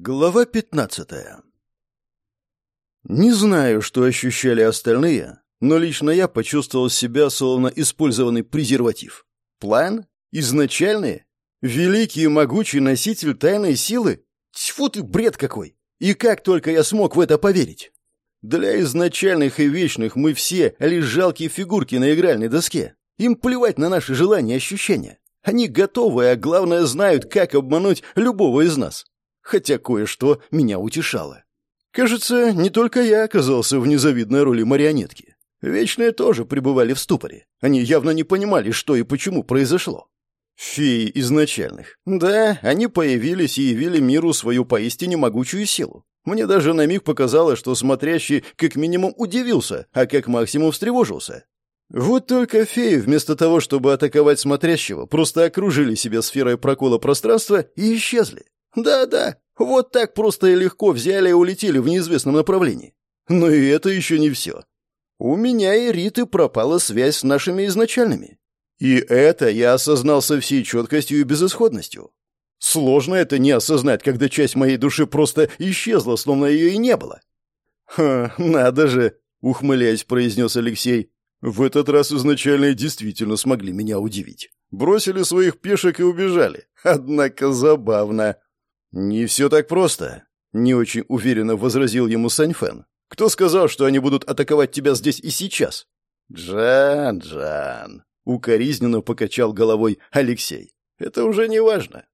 Глава 15 Не знаю, что ощущали остальные, но лично я почувствовал себя словно использованный презерватив. План? Изначальный? Великий и могучий носитель тайной силы? Тьфу ты, бред какой! И как только я смог в это поверить? Для изначальных и вечных мы все лишь жалкие фигурки на игральной доске. Им плевать на наши желания и ощущения. Они готовы, а главное знают, как обмануть любого из нас хотя кое-что меня утешало. Кажется, не только я оказался в незавидной роли марионетки. Вечные тоже пребывали в ступоре. Они явно не понимали, что и почему произошло. Феи изначальных. Да, они появились и явили миру свою поистине могучую силу. Мне даже на миг показалось, что смотрящий как минимум удивился, а как максимум встревожился. Вот только феи, вместо того, чтобы атаковать смотрящего, просто окружили себя сферой прокола пространства и исчезли. Да-да, вот так просто и легко взяли и улетели в неизвестном направлении. Но и это еще не все. У меня и Риты пропала связь с нашими изначальными. И это я осознал со всей четкостью и безысходностью. Сложно это не осознать, когда часть моей души просто исчезла, словно ее и не было. «Ха, надо же!» — ухмыляясь, произнес Алексей. «В этот раз изначальные действительно смогли меня удивить. Бросили своих пешек и убежали. Однако забавно». «Не все так просто», — не очень уверенно возразил ему Саньфен. «Кто сказал, что они будут атаковать тебя здесь и сейчас?» «Джан, Джан», — укоризненно покачал головой Алексей. «Это уже не важно.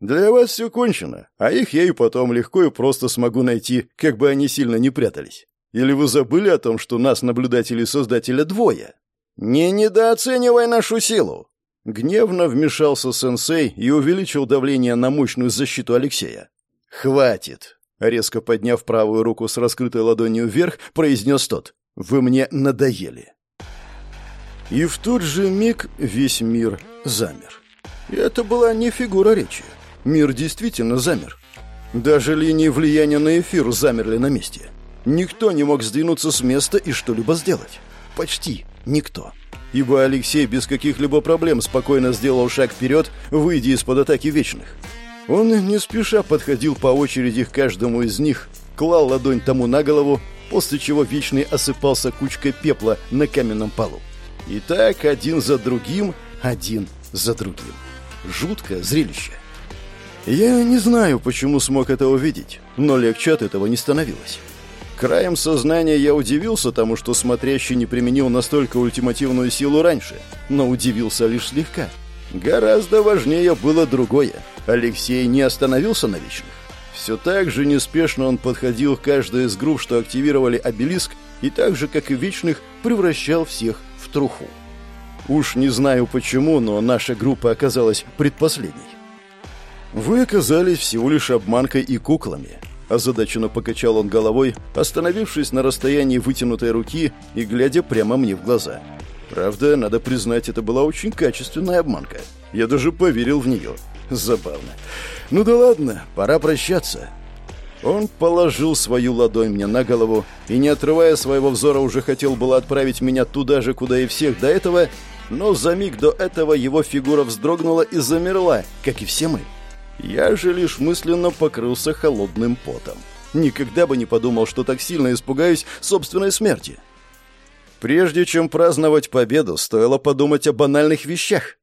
Для вас все кончено, а их я и потом легко и просто смогу найти, как бы они сильно не прятались. Или вы забыли о том, что нас, наблюдателей создателя, двое? Не недооценивай нашу силу. Гневно вмешался сенсей и увеличил давление на мощную защиту Алексея. «Хватит!» Резко подняв правую руку с раскрытой ладонью вверх, произнес тот. «Вы мне надоели!» И в тот же миг весь мир замер. И это была не фигура речи. Мир действительно замер. Даже линии влияния на эфир замерли на месте. Никто не мог сдвинуться с места и что-либо сделать. Почти никто ибо Алексей без каких-либо проблем спокойно сделал шаг вперед, выйдя из-под атаки Вечных. Он не спеша подходил по очереди к каждому из них, клал ладонь тому на голову, после чего Вечный осыпался кучкой пепла на каменном полу. И так один за другим, один за другим. Жуткое зрелище. Я не знаю, почему смог это увидеть, но легче от этого не становилось. Краем сознания я удивился тому, что смотрящий не применил настолько ультимативную силу раньше, но удивился лишь слегка. Гораздо важнее было другое. Алексей не остановился на вечных. Все так же неспешно он подходил к каждой из групп, что активировали обелиск, и так же, как и вечных, превращал всех в труху. Уж не знаю почему, но наша группа оказалась предпоследней. Вы оказались всего лишь обманкой и куклами. Озадаченно покачал он головой, остановившись на расстоянии вытянутой руки и глядя прямо мне в глаза. Правда, надо признать, это была очень качественная обманка. Я даже поверил в нее. Забавно. Ну да ладно, пора прощаться. Он положил свою ладонь мне на голову и, не отрывая своего взора, уже хотел было отправить меня туда же, куда и всех до этого, но за миг до этого его фигура вздрогнула и замерла, как и все мы. Я же лишь мысленно покрылся холодным потом. Никогда бы не подумал, что так сильно испугаюсь собственной смерти. Прежде чем праздновать победу, стоило подумать о банальных вещах.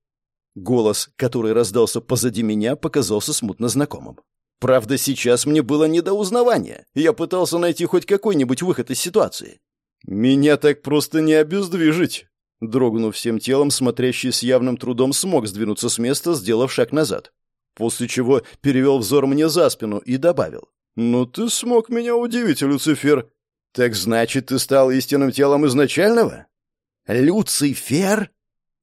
Голос, который раздался позади меня, показался смутно знакомым. Правда, сейчас мне было не до узнавания. Я пытался найти хоть какой-нибудь выход из ситуации. Меня так просто не обездвижить. Дрогнув всем телом, смотрящий с явным трудом смог сдвинуться с места, сделав шаг назад после чего перевел взор мне за спину и добавил. «Ну ты смог меня удивить, Люцифер. Так значит, ты стал истинным телом изначального?» «Люцифер?»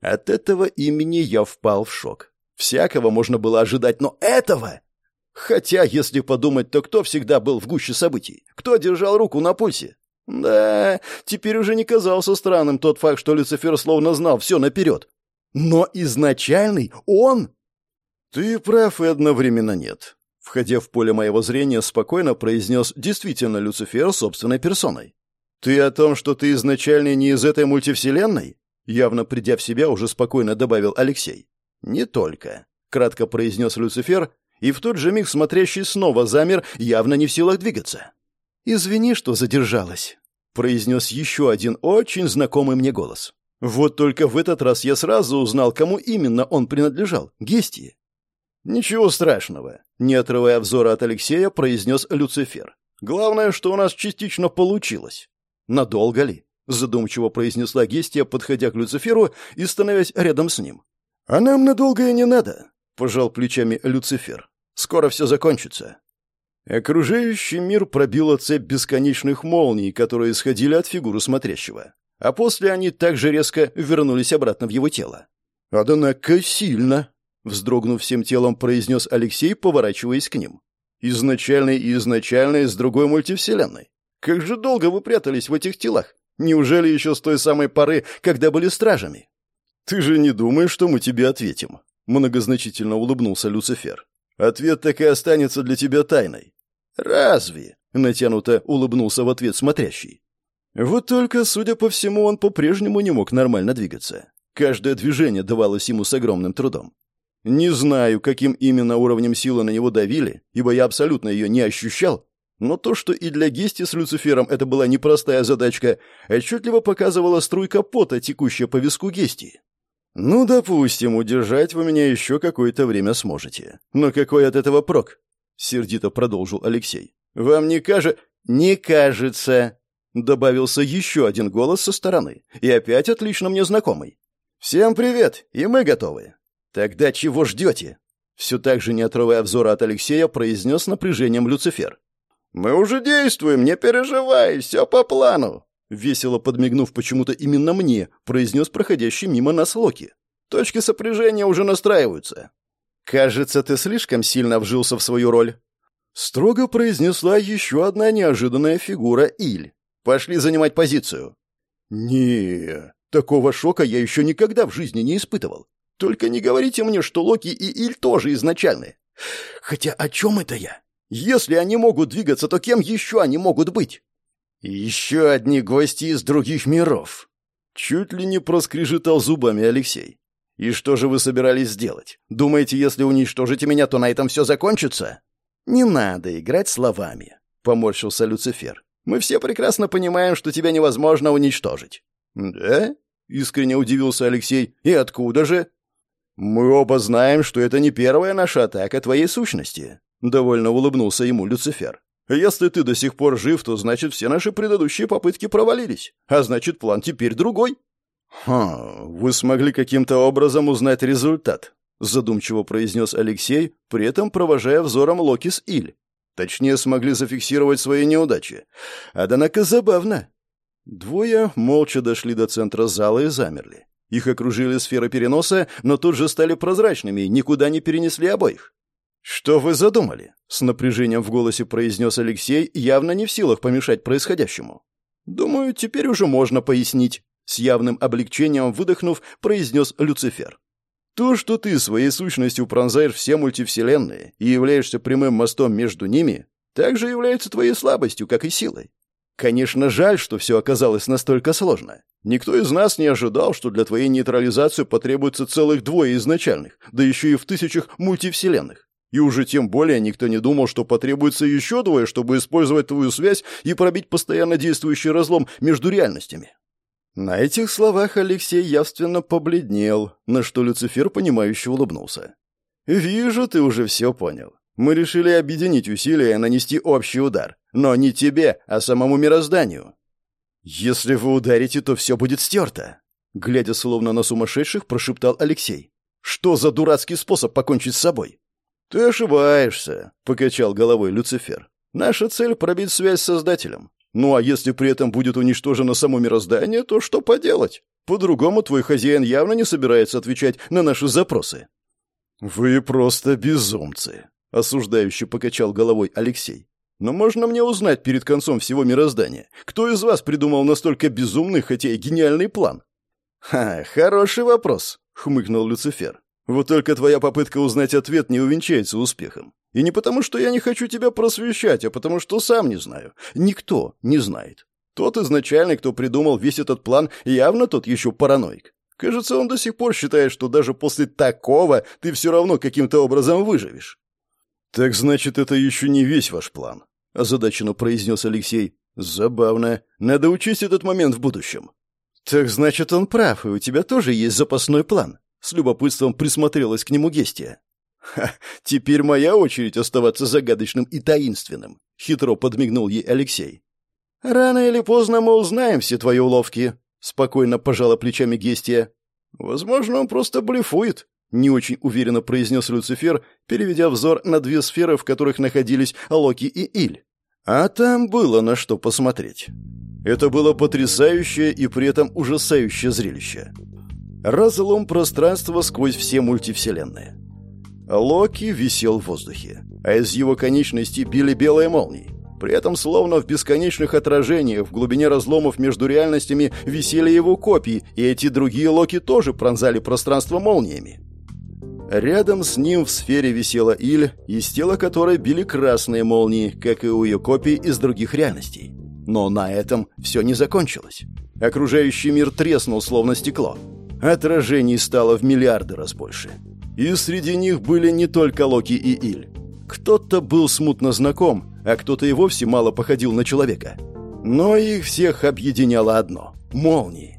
От этого имени я впал в шок. Всякого можно было ожидать, но этого... Хотя, если подумать, то кто всегда был в гуще событий? Кто держал руку на пульсе? Да, теперь уже не казался странным тот факт, что Люцифер словно знал все наперед. Но изначальный он «Ты прав и одновременно нет», — входя в поле моего зрения, спокойно произнес действительно Люцифер собственной персоной. «Ты о том, что ты изначально не из этой мультивселенной?» Явно придя в себя, уже спокойно добавил Алексей. «Не только», — кратко произнес Люцифер и в тот же миг смотрящий снова замер, явно не в силах двигаться. «Извини, что задержалась», — произнес еще один очень знакомый мне голос. Вот только в этот раз я сразу узнал, кому именно он принадлежал — Гестии. «Ничего страшного», — не отрывая взора от Алексея, произнес Люцифер. «Главное, что у нас частично получилось». «Надолго ли?» — задумчиво произнесла Гестия, подходя к Люциферу и становясь рядом с ним. «А нам надолго и не надо», — пожал плечами Люцифер. «Скоро все закончится». Окружающий мир пробила цепь бесконечных молний, которые исходили от фигуры смотрящего. А после они также резко вернулись обратно в его тело. «Однако сильно», Вздрогнув всем телом, произнес Алексей, поворачиваясь к ним. «Изначальный и изначальный с другой мультивселенной. Как же долго вы прятались в этих телах? Неужели еще с той самой поры, когда были стражами?» «Ты же не думаешь, что мы тебе ответим?» Многозначительно улыбнулся Люцифер. «Ответ так и останется для тебя тайной». «Разве?» — натянуто улыбнулся в ответ смотрящий. Вот только, судя по всему, он по-прежнему не мог нормально двигаться. Каждое движение давалось ему с огромным трудом. Не знаю, каким именно уровнем силы на него давили, ибо я абсолютно ее не ощущал, но то, что и для Гести с Люцифером это была непростая задачка, отчетливо показывала струйка пота, текущая по виску Гести. «Ну, допустим, удержать вы меня еще какое-то время сможете. Но какой от этого прок?» — сердито продолжил Алексей. «Вам не кажется...» «Не кажется...» — добавился еще один голос со стороны, и опять отлично мне знакомый. «Всем привет, и мы готовы. «Тогда чего ждете?» Все так же, не отрывая взора от Алексея, произнес напряжением Люцифер. «Мы уже действуем, не переживай, все по плану!» Весело подмигнув почему-то именно мне, произнес проходящий мимо нас Локи. «Точки сопряжения уже настраиваются». «Кажется, ты слишком сильно вжился в свою роль». Строго произнесла еще одна неожиданная фигура Иль. «Пошли занимать позицию». не такого шока я еще никогда в жизни не испытывал. Только не говорите мне, что Локи и Иль тоже изначальные. Хотя о чем это я? Если они могут двигаться, то кем еще они могут быть? Еще одни гости из других миров. Чуть ли не проскрежетал зубами Алексей. И что же вы собирались сделать? Думаете, если уничтожите меня, то на этом все закончится? Не надо играть словами, поморщился Люцифер. Мы все прекрасно понимаем, что тебя невозможно уничтожить. Да? Искренне удивился Алексей. И откуда же? «Мы оба знаем, что это не первая наша атака твоей сущности», — довольно улыбнулся ему Люцифер. «Если ты до сих пор жив, то значит все наши предыдущие попытки провалились, а значит план теперь другой». «Хм, вы смогли каким-то образом узнать результат», — задумчиво произнес Алексей, при этом провожая взором Локис Иль. Точнее, смогли зафиксировать свои неудачи. Однако забавно. Двое молча дошли до центра зала и замерли. Их окружили сферы переноса, но тут же стали прозрачными и никуда не перенесли обоих. «Что вы задумали?» — с напряжением в голосе произнес Алексей, явно не в силах помешать происходящему. «Думаю, теперь уже можно пояснить», — с явным облегчением выдохнув, произнес Люцифер. «То, что ты своей сущностью пронзаешь все мультивселенные и являешься прямым мостом между ними, также является твоей слабостью, как и силой. Конечно, жаль, что все оказалось настолько сложно. Никто из нас не ожидал, что для твоей нейтрализации потребуется целых двое изначальных, да еще и в тысячах мультивселенных. И уже тем более никто не думал, что потребуется еще двое, чтобы использовать твою связь и пробить постоянно действующий разлом между реальностями. На этих словах Алексей явственно побледнел, на что Люцифер, понимающе улыбнулся. «Вижу, ты уже все понял. Мы решили объединить усилия и нанести общий удар. Но не тебе, а самому мирозданию. Если вы ударите, то все будет стерто. Глядя словно на сумасшедших, прошептал Алексей. Что за дурацкий способ покончить с собой? Ты ошибаешься, покачал головой Люцифер. Наша цель — пробить связь с Создателем. Ну а если при этом будет уничтожено само мироздание, то что поделать? По-другому твой хозяин явно не собирается отвечать на наши запросы. Вы просто безумцы, осуждающе покачал головой Алексей. Но можно мне узнать перед концом всего мироздания, кто из вас придумал настолько безумный, хотя и гениальный план? Ха, хороший вопрос, хмыкнул Люцифер. Вот только твоя попытка узнать ответ не увенчается успехом. И не потому, что я не хочу тебя просвещать, а потому, что сам не знаю. Никто не знает. Тот изначальный, кто придумал весь этот план, явно тот еще параноик. Кажется, он до сих пор считает, что даже после такого ты все равно каким-то образом выживешь. «Так значит, это еще не весь ваш план», — озадаченно произнес Алексей. «Забавно. Надо учесть этот момент в будущем». «Так значит, он прав, и у тебя тоже есть запасной план», — с любопытством присмотрелась к нему Гестия. «Ха, теперь моя очередь оставаться загадочным и таинственным», — хитро подмигнул ей Алексей. «Рано или поздно мы узнаем все твои уловки», — спокойно пожала плечами Гестия. «Возможно, он просто блефует», — не очень уверенно произнес Люцифер, переведя взор на две сферы, в которых находились Локи и Иль. А там было на что посмотреть. Это было потрясающее и при этом ужасающее зрелище. Разлом пространства сквозь все мультивселенные. Локи висел в воздухе, а из его конечностей били белые молнии. При этом, словно в бесконечных отражениях, в глубине разломов между реальностями висели его копии, и эти другие Локи тоже пронзали пространство молниями. Рядом с ним в сфере висела Иль, из тела которой били красные молнии, как и у ее копий из других реальностей. Но на этом все не закончилось. Окружающий мир треснул, словно стекло. Отражений стало в миллиарды раз больше. И среди них были не только Локи и Иль. Кто-то был смутно знаком, а кто-то и вовсе мало походил на человека. Но их всех объединяло одно — молнии.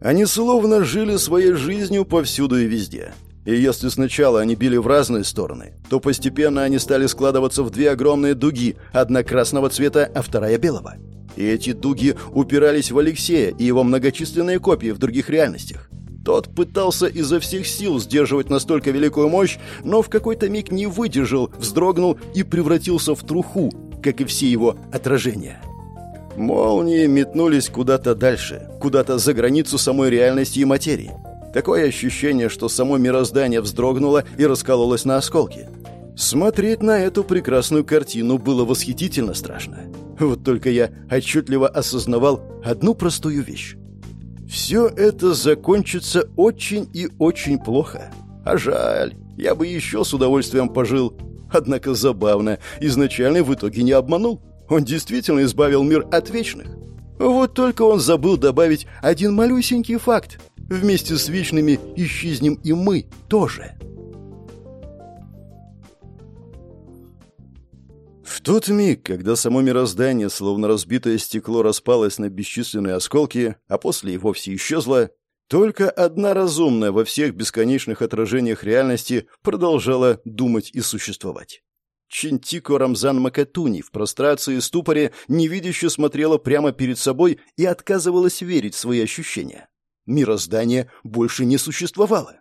Они словно жили своей жизнью повсюду и везде. И если сначала они били в разные стороны, то постепенно они стали складываться в две огромные дуги, одна красного цвета, а вторая белого. И эти дуги упирались в Алексея и его многочисленные копии в других реальностях. Тот пытался изо всех сил сдерживать настолько великую мощь, но в какой-то миг не выдержал, вздрогнул и превратился в труху, как и все его отражения. Молнии метнулись куда-то дальше, куда-то за границу самой реальности и материи. Такое ощущение, что само мироздание вздрогнуло и раскололось на осколки. Смотреть на эту прекрасную картину было восхитительно страшно. Вот только я отчетливо осознавал одну простую вещь. Все это закончится очень и очень плохо. А жаль, я бы еще с удовольствием пожил. Однако забавно, изначально в итоге не обманул. Он действительно избавил мир от вечных. Вот только он забыл добавить один малюсенький факт. Вместе с вечными исчезнем и мы тоже. В тот миг, когда само мироздание, словно разбитое стекло, распалось на бесчисленные осколки, а после и вовсе исчезло, только одна разумная во всех бесконечных отражениях реальности продолжала думать и существовать. Чинтико Рамзан Макатуни в прострации и ступоре невидяще смотрела прямо перед собой и отказывалась верить в свои ощущения. Мироздание больше не существовало.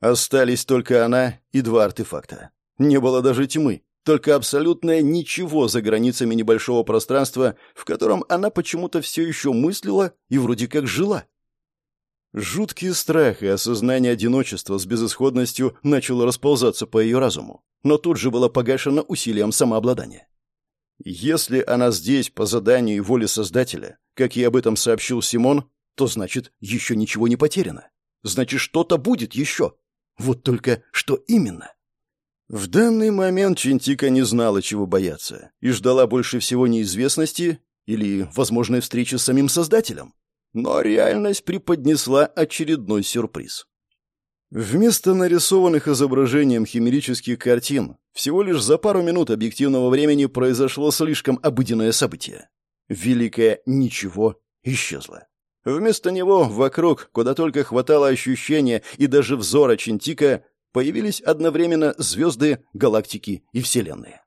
Остались только она и два артефакта. Не было даже тьмы, только абсолютное ничего за границами небольшого пространства, в котором она почему-то все еще мыслила и вроде как жила. Жуткий страх и осознание одиночества с безысходностью начало расползаться по ее разуму, но тут же было погашено усилием самообладания. Если она здесь по заданию и воле Создателя, как ей об этом сообщил Симон, то значит, еще ничего не потеряно. Значит, что-то будет еще. Вот только что именно? В данный момент Чинтика не знала, чего бояться, и ждала больше всего неизвестности или возможной встречи с самим Создателем. Но реальность преподнесла очередной сюрприз. Вместо нарисованных изображением химерических картин, всего лишь за пару минут объективного времени произошло слишком обыденное событие. Великое ничего исчезло. Вместо него вокруг, куда только хватало ощущения и даже взора Чинтика, появились одновременно звезды, галактики и вселенные.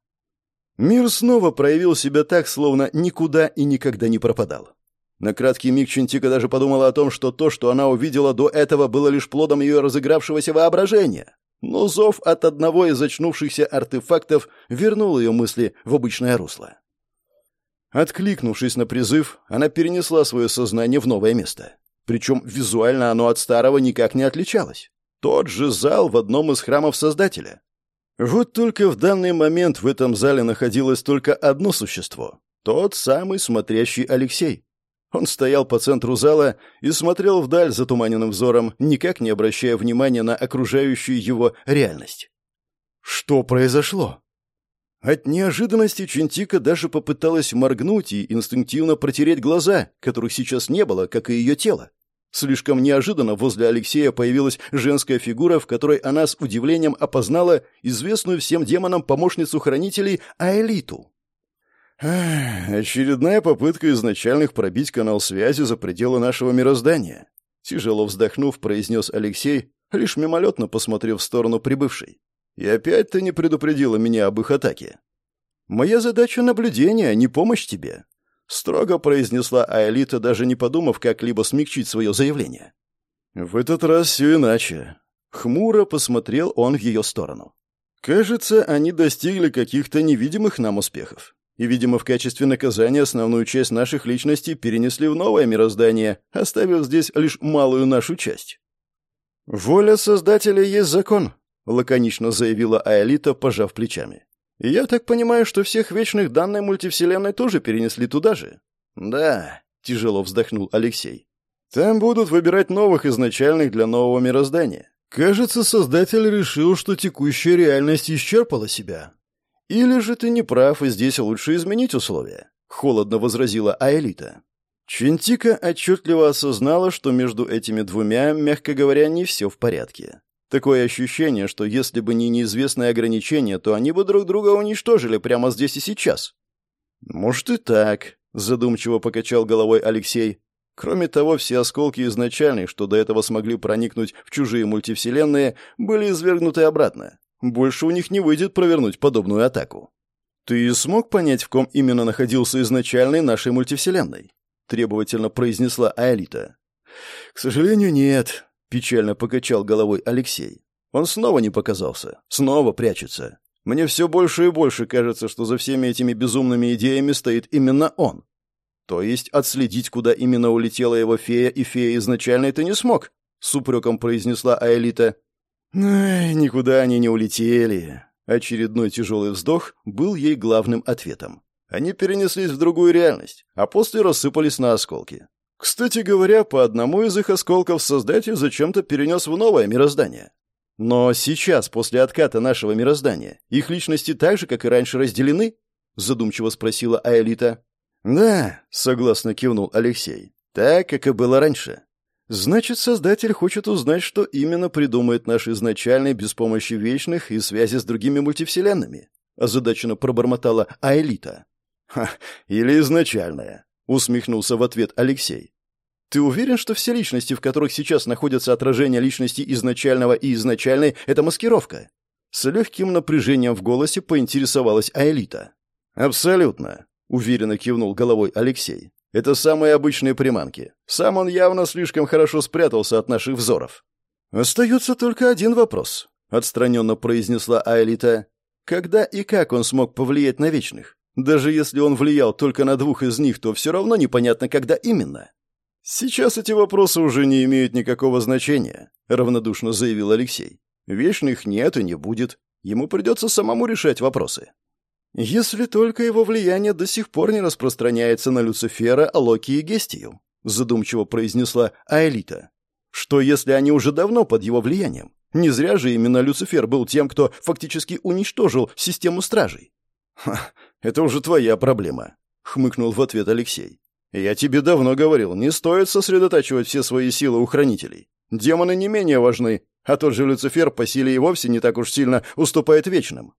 Мир снова проявил себя так, словно никуда и никогда не пропадал. На краткий миг Чинтика даже подумала о том, что то, что она увидела до этого, было лишь плодом ее разыгравшегося воображения. Но зов от одного из очнувшихся артефактов вернул ее мысли в обычное русло. Откликнувшись на призыв, она перенесла свое сознание в новое место. Причем визуально оно от старого никак не отличалось. Тот же зал в одном из храмов Создателя. Вот только в данный момент в этом зале находилось только одно существо. Тот самый смотрящий Алексей. Он стоял по центру зала и смотрел вдаль затуманенным взором, никак не обращая внимания на окружающую его реальность. Что произошло? От неожиданности Чинтика даже попыталась моргнуть и инстинктивно протереть глаза, которых сейчас не было, как и ее тело. Слишком неожиданно возле Алексея появилась женская фигура, в которой она с удивлением опознала известную всем демонам помощницу хранителей Аэлиту. «Очередная попытка изначальных пробить канал связи за пределы нашего мироздания», тяжело вздохнув, произнес Алексей, лишь мимолетно посмотрев в сторону прибывшей. «И опять ты не предупредила меня об их атаке». «Моя задача — наблюдение, а не помощь тебе», — строго произнесла Аэлита, даже не подумав как-либо смягчить свое заявление. «В этот раз все иначе». Хмуро посмотрел он в ее сторону. «Кажется, они достигли каких-то невидимых нам успехов. И, видимо, в качестве наказания основную часть наших личностей перенесли в новое мироздание, оставив здесь лишь малую нашу часть». «Воля Создателя есть закон», — лаконично заявила Аэлита, пожав плечами. Я так понимаю, что всех вечных данной мультивселенной тоже перенесли туда же? Да, тяжело вздохнул Алексей. Там будут выбирать новых изначальных для нового мироздания. Кажется, создатель решил, что текущая реальность исчерпала себя. Или же ты не прав, и здесь лучше изменить условия, холодно возразила Аэлита. Чентика отчетливо осознала, что между этими двумя, мягко говоря, не все в порядке. Такое ощущение, что если бы не неизвестные ограничения, то они бы друг друга уничтожили прямо здесь и сейчас. Может и так, задумчиво покачал головой Алексей. Кроме того, все осколки изначальных, что до этого смогли проникнуть в чужие мультивселенные, были извергнуты обратно. Больше у них не выйдет провернуть подобную атаку. Ты смог понять, в ком именно находился изначальный нашей мультивселенной? требовательно произнесла Аэлита. К сожалению, нет, Печально покачал головой Алексей. Он снова не показался, снова прячется. Мне все больше и больше кажется, что за всеми этими безумными идеями стоит именно он. То есть отследить, куда именно улетела его фея и фея изначально ты не смог, с упреком произнесла Аэлита. Ай, никуда они не улетели. Очередной тяжелый вздох был ей главным ответом. Они перенеслись в другую реальность, а после рассыпались на осколки. Кстати говоря, по одному из их осколков Создатель зачем-то перенес в новое мироздание. Но сейчас, после отката нашего мироздания, их личности так же, как и раньше, разделены? Задумчиво спросила Аэлита. Да, согласно кивнул Алексей. Так, как и было раньше. Значит, Создатель хочет узнать, что именно придумает наш изначальный без помощи вечных и связи с другими мультивселенными. Озадаченно пробормотала Аэлита. Ха, или изначальная усмехнулся в ответ Алексей. Ты уверен, что все личности, в которых сейчас находятся отражения личности изначального и изначальной, это маскировка? С легким напряжением в голосе поинтересовалась Аэлита. Абсолютно, уверенно кивнул головой Алексей. Это самые обычные приманки. Сам он явно слишком хорошо спрятался от наших взоров. Остается только один вопрос, отстраненно произнесла Аэлита. Когда и как он смог повлиять на вечных? Даже если он влиял только на двух из них, то все равно непонятно, когда именно. «Сейчас эти вопросы уже не имеют никакого значения», — равнодушно заявил Алексей. «Вечных нет и не будет. Ему придется самому решать вопросы». «Если только его влияние до сих пор не распространяется на Люцифера, Локи и Гестию», — задумчиво произнесла Аэлита. «Что, если они уже давно под его влиянием? Не зря же именно Люцифер был тем, кто фактически уничтожил систему стражей». «Ха, это уже твоя проблема», — хмыкнул в ответ Алексей. «Я тебе давно говорил, не стоит сосредотачивать все свои силы у хранителей. Демоны не менее важны, а тот же Люцифер по силе и вовсе не так уж сильно уступает вечным».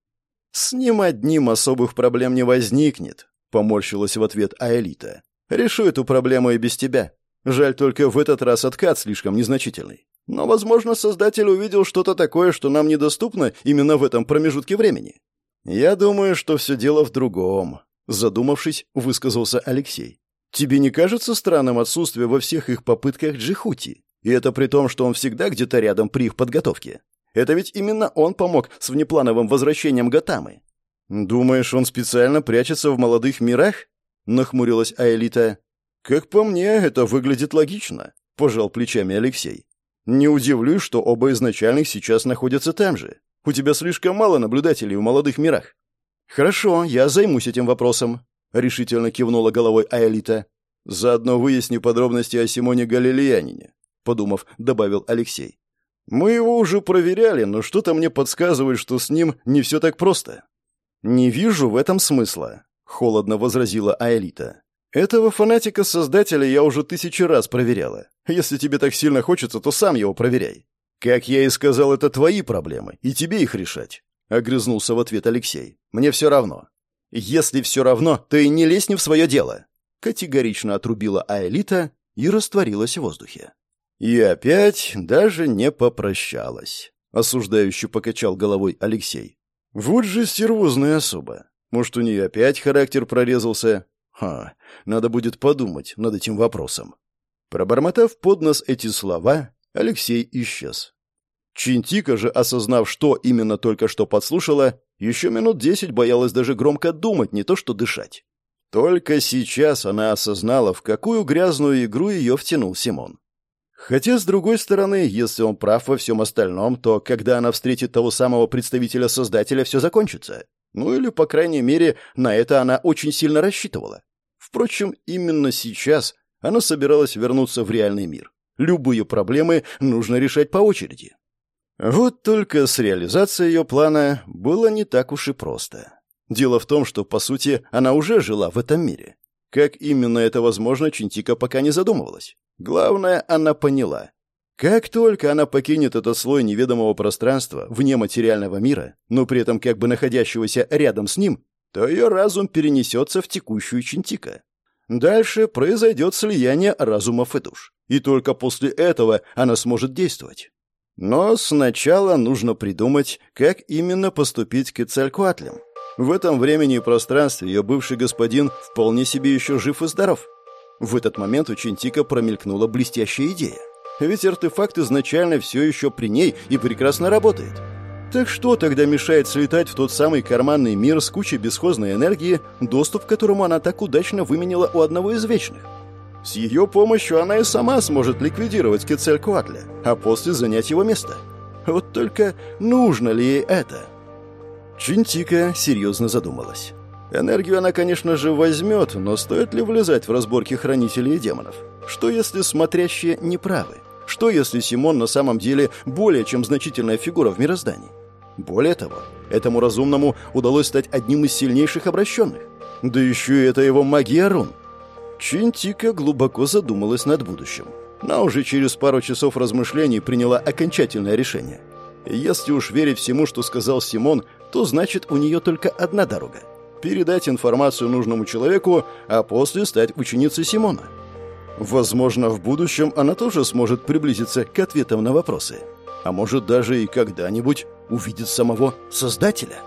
«С ним одним особых проблем не возникнет», — поморщилась в ответ Аэлита. «Решу эту проблему и без тебя. Жаль только в этот раз откат слишком незначительный. Но, возможно, Создатель увидел что-то такое, что нам недоступно именно в этом промежутке времени. «Я думаю, что все дело в другом», — задумавшись, высказался Алексей. «Тебе не кажется странным отсутствие во всех их попытках Джихути? И это при том, что он всегда где-то рядом при их подготовке. Это ведь именно он помог с внеплановым возвращением Гатамы». «Думаешь, он специально прячется в молодых мирах?» — нахмурилась Аэлита. «Как по мне, это выглядит логично», — пожал плечами Алексей. «Не удивлюсь, что оба изначальных сейчас находятся там же. У тебя слишком мало наблюдателей в молодых мирах». «Хорошо, я займусь этим вопросом», — решительно кивнула головой Аэлита. «Заодно выясни подробности о Симоне Галилеянине», — подумав, добавил Алексей. «Мы его уже проверяли, но что-то мне подсказывает, что с ним не все так просто». «Не вижу в этом смысла», — холодно возразила Аэлита. Этого фанатика-создателя я уже тысячи раз проверяла. Если тебе так сильно хочется, то сам его проверяй. Как я и сказал, это твои проблемы, и тебе их решать. Огрызнулся в ответ Алексей. Мне все равно. Если все равно, то и не лезь не в свое дело. Категорично отрубила Аэлита и растворилась в воздухе. И опять даже не попрощалась. Осуждающе покачал головой Алексей. Вот же стервозная особа. Может, у нее опять характер прорезался? Ха, надо будет подумать над этим вопросом. Пробормотав под нос эти слова, Алексей исчез. Чинтика же, осознав, что именно только что подслушала, еще минут десять боялась даже громко думать, не то что дышать. Только сейчас она осознала, в какую грязную игру ее втянул Симон. Хотя, с другой стороны, если он прав во всем остальном, то когда она встретит того самого представителя-создателя, все закончится. Ну или, по крайней мере, на это она очень сильно рассчитывала. Впрочем, именно сейчас она собиралась вернуться в реальный мир. Любые проблемы нужно решать по очереди. Вот только с реализацией ее плана было не так уж и просто. Дело в том, что, по сути, она уже жила в этом мире. Как именно это возможно, Чинтика пока не задумывалась. Главное, она поняла. Как только она покинет этот слой неведомого пространства вне материального мира, но при этом как бы находящегося рядом с ним, то ее разум перенесется в текущую Чинтика. Дальше произойдет слияние разумов и душ. И только после этого она сможет действовать. Но сначала нужно придумать, как именно поступить к Ицалькуатлям. В этом времени и пространстве ее бывший господин вполне себе еще жив и здоров. В этот момент у Чинтика промелькнула блестящая идея. Ведь артефакт изначально все еще при ней и прекрасно работает. Так что тогда мешает слетать в тот самый карманный мир с кучей бесхозной энергии, доступ к которому она так удачно выменила у одного из вечных? С ее помощью она и сама сможет ликвидировать Кецелькуатля, а после занять его место. Вот только нужно ли ей это? Чинтика серьезно задумалась. Энергию она, конечно же, возьмет, но стоит ли влезать в разборки хранителей и демонов? Что если смотрящие неправы? Что если Симон на самом деле более чем значительная фигура в мироздании? Более того, этому разумному удалось стать одним из сильнейших обращенных. Да еще и это его магия рун. Чинтика глубоко задумалась над будущим. Но уже через пару часов размышлений приняла окончательное решение. Если уж верить всему, что сказал Симон, то значит у нее только одна дорога. Передать информацию нужному человеку, а после стать ученицей Симона. Возможно, в будущем она тоже сможет приблизиться к ответам на вопросы. А может, даже и когда-нибудь увидит самого Создателя.